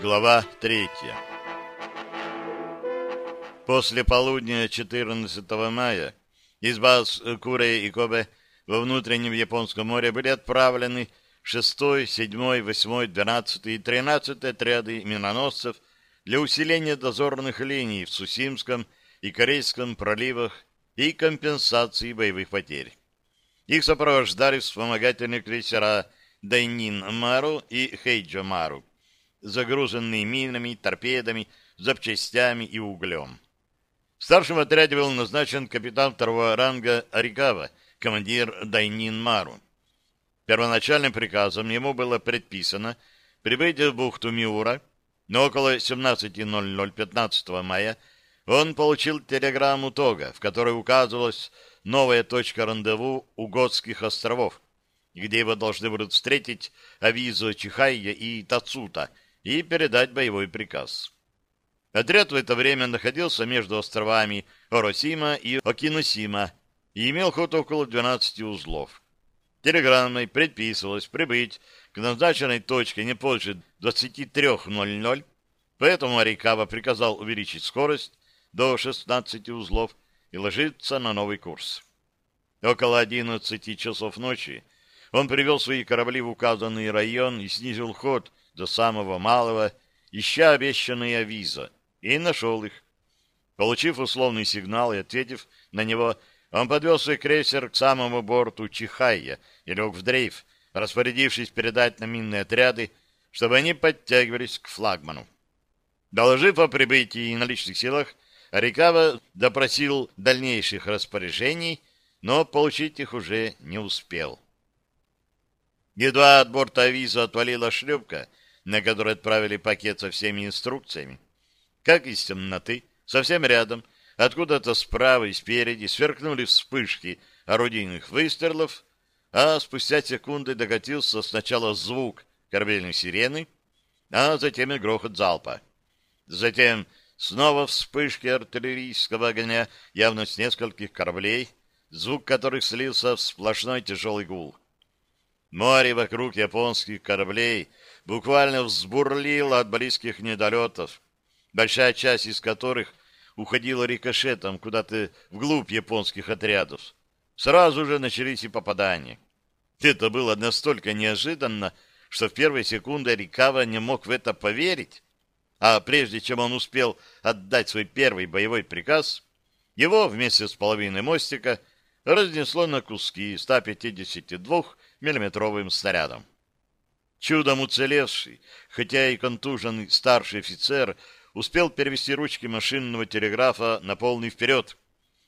Глава третья После полудня 14 мая из баз Куре и Кобе во внутреннем Японском море были отправлены 6, 7, 8, 12 и 13 отряды миноносцев для усиления дозорных линий в Сусимском и Корейском проливах и компенсации боевых потерь. Их сопровождали вспомогательные крейсера Дайнин Мару и Хейджо Мару, загруженные минами, торпедами, запчастями и углем. В старшем отряде был назначен капитан второго ранга Арикава, командир Дайнин Мару. Первоначальным приказом ему было предписано прибыть в бухту Миура, но около 17.00 15 мая он получил телеграмму Тога, в которой указывалась новая точка рандеву у Готских островов, где его должны будут встретить Авизо Чихайя и Тацута и передать боевой приказ. Отряд в это время находился между островами Оросима и Окиносима и имел ход около 12 узлов. Телеграммой предписывалось прибыть к назначенной точке не позже 23.00, поэтому Арикава приказал увеличить скорость до 16 узлов и ложиться на новый курс. Около 11 часов ночи он привел свои корабли в указанный район и снизил ход до самого малого, ища обещанные авиза, и нашел их. Получив условный сигнал и ответив на него, он подвел свой крейсер к самому борту Чихайя и лег в дрейф, распорядившись передать на минные отряды, чтобы они подтягивались к флагману. Доложив о прибытии и наличных силах, Арикава допросил дальнейших распоряжений, но получить их уже не успел. Едва от борта авиза отвалила шлюпка, на которой отправили пакет со всеми инструкциями, как из темноты, совсем рядом, откуда-то справа и спереди сверкнули вспышки орудийных выстрелов, а спустя секунды докатился сначала звук корабельной сирены, а затем и грохот залпа. Затем снова вспышки артиллерийского огня, явно с нескольких кораблей, звук которых слился в сплошной тяжелый гул. Море вокруг японских кораблей буквально взбурлило от близких недолетов, большая часть из которых уходила рикошетом куда-то вглубь японских отрядов. Сразу же начались и попадания. Это было настолько неожиданно, что в первые секунды Рикава не мог в это поверить, а прежде чем он успел отдать свой первый боевой приказ, его вместе с половиной мостика разнесло на куски 152 миллиметровым снарядом. Чудом уцелевший, хотя и контуженный старший офицер успел перевести ручки машинного телеграфа на полный вперед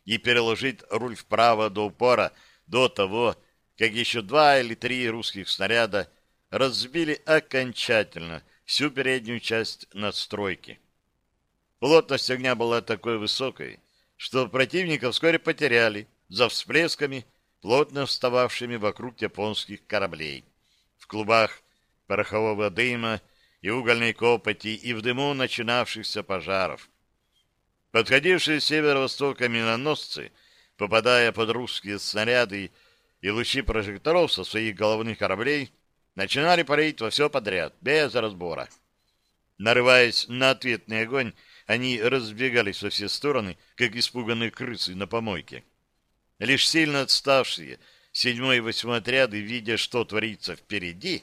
и переложить руль вправо до упора до того, как еще два или три русских снаряда разбили окончательно всю переднюю часть надстройки. Плотность огня была такой высокой, что противника вскоре потеряли за всплесками, плотно встававшими вокруг японских кораблей. В клубах порохового дыма и угольной копоти, и в дыму начинавшихся пожаров. Подходившие с северо-востока миноносцы, попадая под русские снаряды и лучи прожекторов со своих головных кораблей, начинали парить во все подряд, без разбора. Нарываясь на ответный огонь, они разбегались во все стороны, как испуганные крысы на помойке. Лишь сильно отставшие седьмой и восьмой отряды, видя, что творится впереди,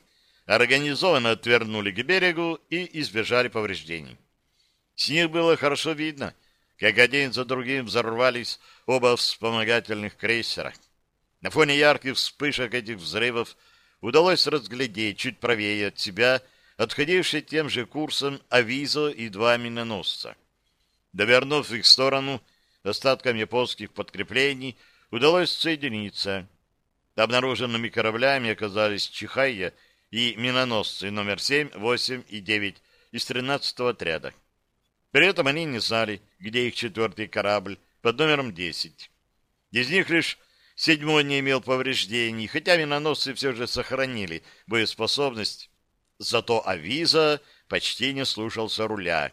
организованно отвернули к берегу и избежали повреждений. С них было хорошо видно, как один за другим взорвались оба вспомогательных крейсера. На фоне ярких вспышек этих взрывов удалось разглядеть чуть правее от себя отходившие тем же курсом Авизо и два миноносца. Довернув их сторону, остаткам японских подкреплений удалось соединиться. Обнаруженными кораблями оказались Чихайя и миноносцы номер 7, 8 и 9 из 13-го отряда. При этом они не знали, где их четвертый корабль под номером 10. Из них лишь седьмой не имел повреждений, хотя миноносцы все же сохранили боеспособность. Зато Авиза почти не слушался руля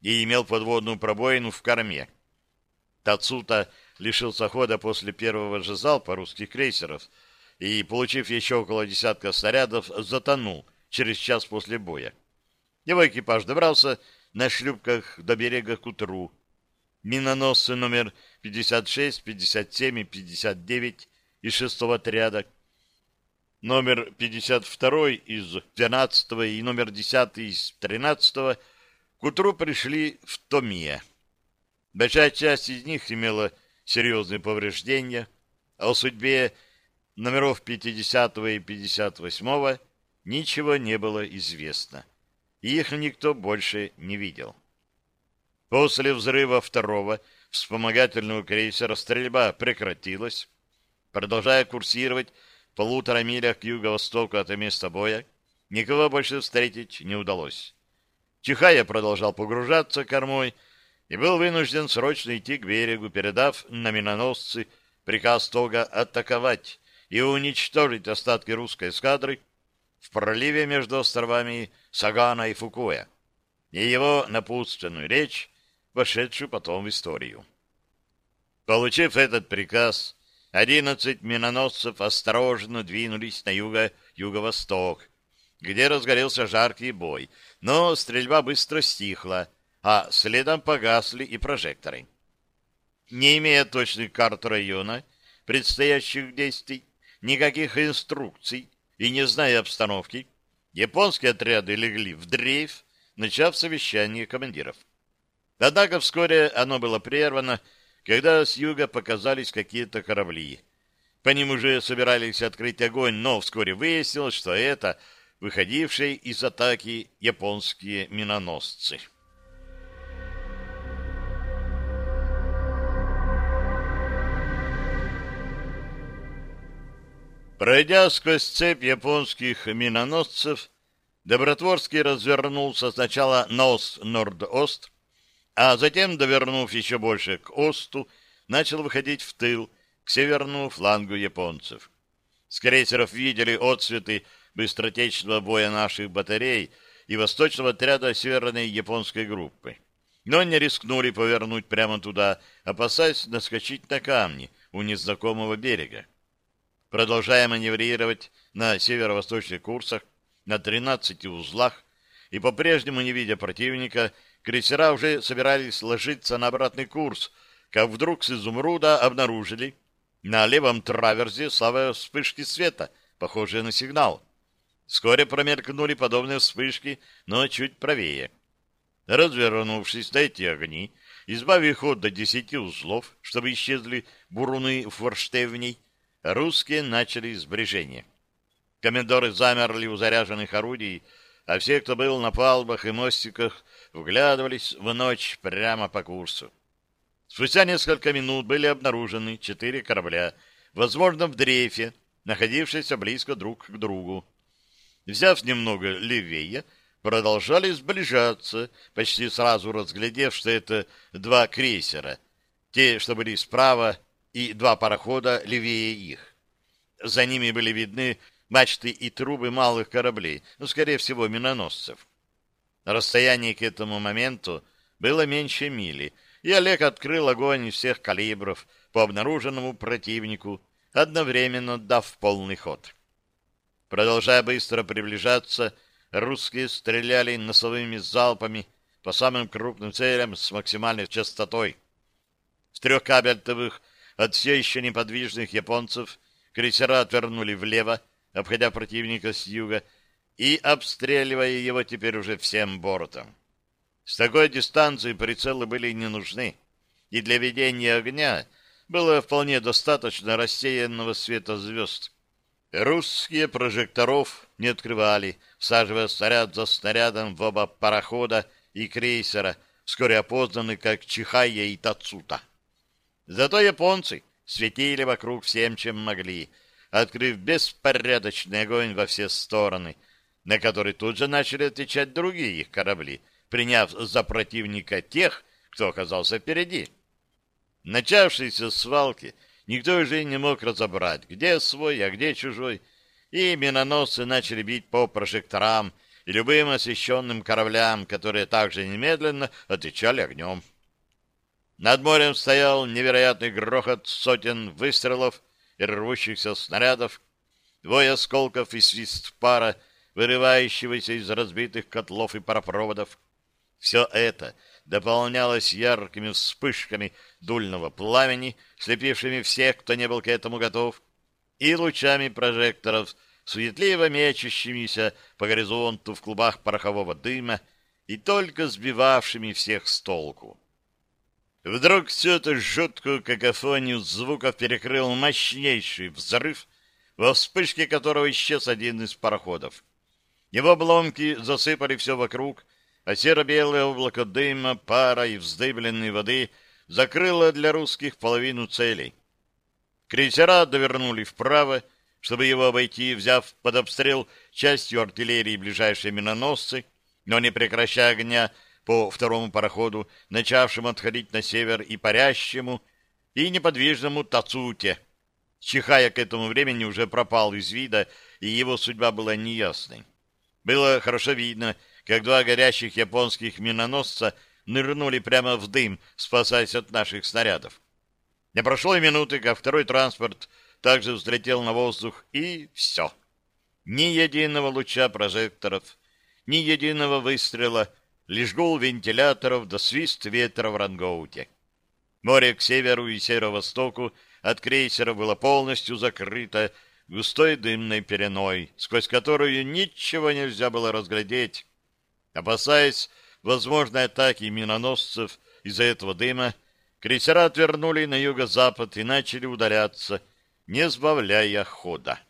и имел подводную пробоину в корме. Тацута лишился хода после первого же залпа русских крейсеров — и, получив еще около десятка снарядов, затонул через час после боя. Его экипаж добрался на шлюпках до берега к утру. Миноносцы номер 56, 57 и 59 из шестого отряда, номер 52 из 12 и номер 10 из 13 к утру пришли в Томия. Большая часть из них имела серьезные повреждения, а о судьбе номеров 50 и 58 ничего не было известно, и их никто больше не видел. После взрыва второго вспомогательного крейсера стрельба прекратилась, продолжая курсировать в полутора милях к юго-востоку от места боя, никого больше встретить не удалось. Чихая продолжал погружаться кормой и был вынужден срочно идти к берегу, передав на миноносцы приказ Тога атаковать и уничтожить остатки русской эскадры в проливе между островами Сагана и Фукуя, и его напутственную речь, вошедшую потом в историю. Получив этот приказ, одиннадцать миноносцев осторожно двинулись на юго-юго-восток, где разгорелся жаркий бой, но стрельба быстро стихла, а следом погасли и прожекторы. Не имея точных карт района, предстоящих действий, никаких инструкций и не зная обстановки, японские отряды легли в дрейф, начав совещание командиров. Однако вскоре оно было прервано, когда с юга показались какие-то корабли. По ним уже собирались открыть огонь, но вскоре выяснилось, что это выходившие из атаки японские миноносцы. Пройдя сквозь цепь японских миноносцев, Добротворский развернулся сначала на ост-норд-ост, а затем, довернув еще больше к осту, начал выходить в тыл, к северному флангу японцев. С крейсеров видели отсветы быстротечного боя наших батарей и восточного отряда северной японской группы. Но не рискнули повернуть прямо туда, опасаясь наскочить на камни у незнакомого берега. Продолжая маневрировать на северо-восточных курсах, на 13 узлах, и по-прежнему не видя противника, крейсера уже собирались ложиться на обратный курс, как вдруг с изумруда обнаружили на левом траверзе слабые вспышки света, похожие на сигнал. Вскоре промелькнули подобные вспышки, но чуть правее. Развернувшись на эти огни, избавив ход до десяти узлов, чтобы исчезли буруны форштевней, русские начали сближение. Комендоры замерли у заряженных орудий, а все, кто был на палубах и мостиках, вглядывались в ночь прямо по курсу. Спустя несколько минут были обнаружены четыре корабля, возможно, в дрейфе, находившиеся близко друг к другу. Взяв немного левее, продолжали сближаться, почти сразу разглядев, что это два крейсера, те, что были справа, и два парохода левее их. За ними были видны мачты и трубы малых кораблей, ну, скорее всего, миноносцев. Расстояние к этому моменту было меньше мили, и Олег открыл огонь из всех калибров по обнаруженному противнику, одновременно дав полный ход. Продолжая быстро приближаться, русские стреляли носовыми залпами по самым крупным целям с максимальной частотой. С трех кабельтовых от все еще неподвижных японцев крейсера отвернули влево, обходя противника с юга и обстреливая его теперь уже всем бортом. С такой дистанции прицелы были не нужны, и для ведения огня было вполне достаточно рассеянного света звезд. Русские прожекторов не открывали, всаживая снаряд за снарядом в оба парохода и крейсера, вскоре опознаны как Чихая и Тацута. Зато японцы светили вокруг всем, чем могли, открыв беспорядочный огонь во все стороны, на который тут же начали отвечать другие их корабли, приняв за противника тех, кто оказался впереди. Начавшиеся свалки никто уже не мог разобрать, где свой, а где чужой, и миноносцы начали бить по прожекторам и любым освещенным кораблям, которые также немедленно отвечали огнем. Над морем стоял невероятный грохот сотен выстрелов и рвущихся снарядов, двое осколков и свист пара вырывающегося из разбитых котлов и паропроводов. Все это дополнялось яркими вспышками дульного пламени, слепившими всех, кто не был к этому готов, и лучами прожекторов, суетливо мечущимися по горизонту в клубах порохового дыма и только сбивавшими всех с толку. Вдруг всю эту жуткую какофонию звуков перекрыл мощнейший взрыв, во вспышке которого исчез один из пароходов. Его обломки засыпали все вокруг, а серо-белое облако дыма, пара и вздыбленной воды закрыло для русских половину целей. Крейсера довернули вправо, чтобы его обойти, взяв под обстрел частью артиллерии ближайшие миноносцы, но не прекращая огня по второму пароходу, начавшему отходить на север и парящему, и неподвижному Тацуте. Чихая к этому времени уже пропал из вида, и его судьба была неясной. Было хорошо видно, как два горящих японских миноносца нырнули прямо в дым, спасаясь от наших снарядов. Не прошло и минуты, как второй транспорт также взлетел на воздух, и все. Ни единого луча прожекторов, ни единого выстрела, лишь гул вентиляторов да свист ветра в рангоуте. Море к северу и северо-востоку от крейсера было полностью закрыто густой дымной пеленой, сквозь которую ничего нельзя было разглядеть. Опасаясь возможной атаки миноносцев из-за этого дыма, крейсера отвернули на юго-запад и начали ударяться, не сбавляя хода.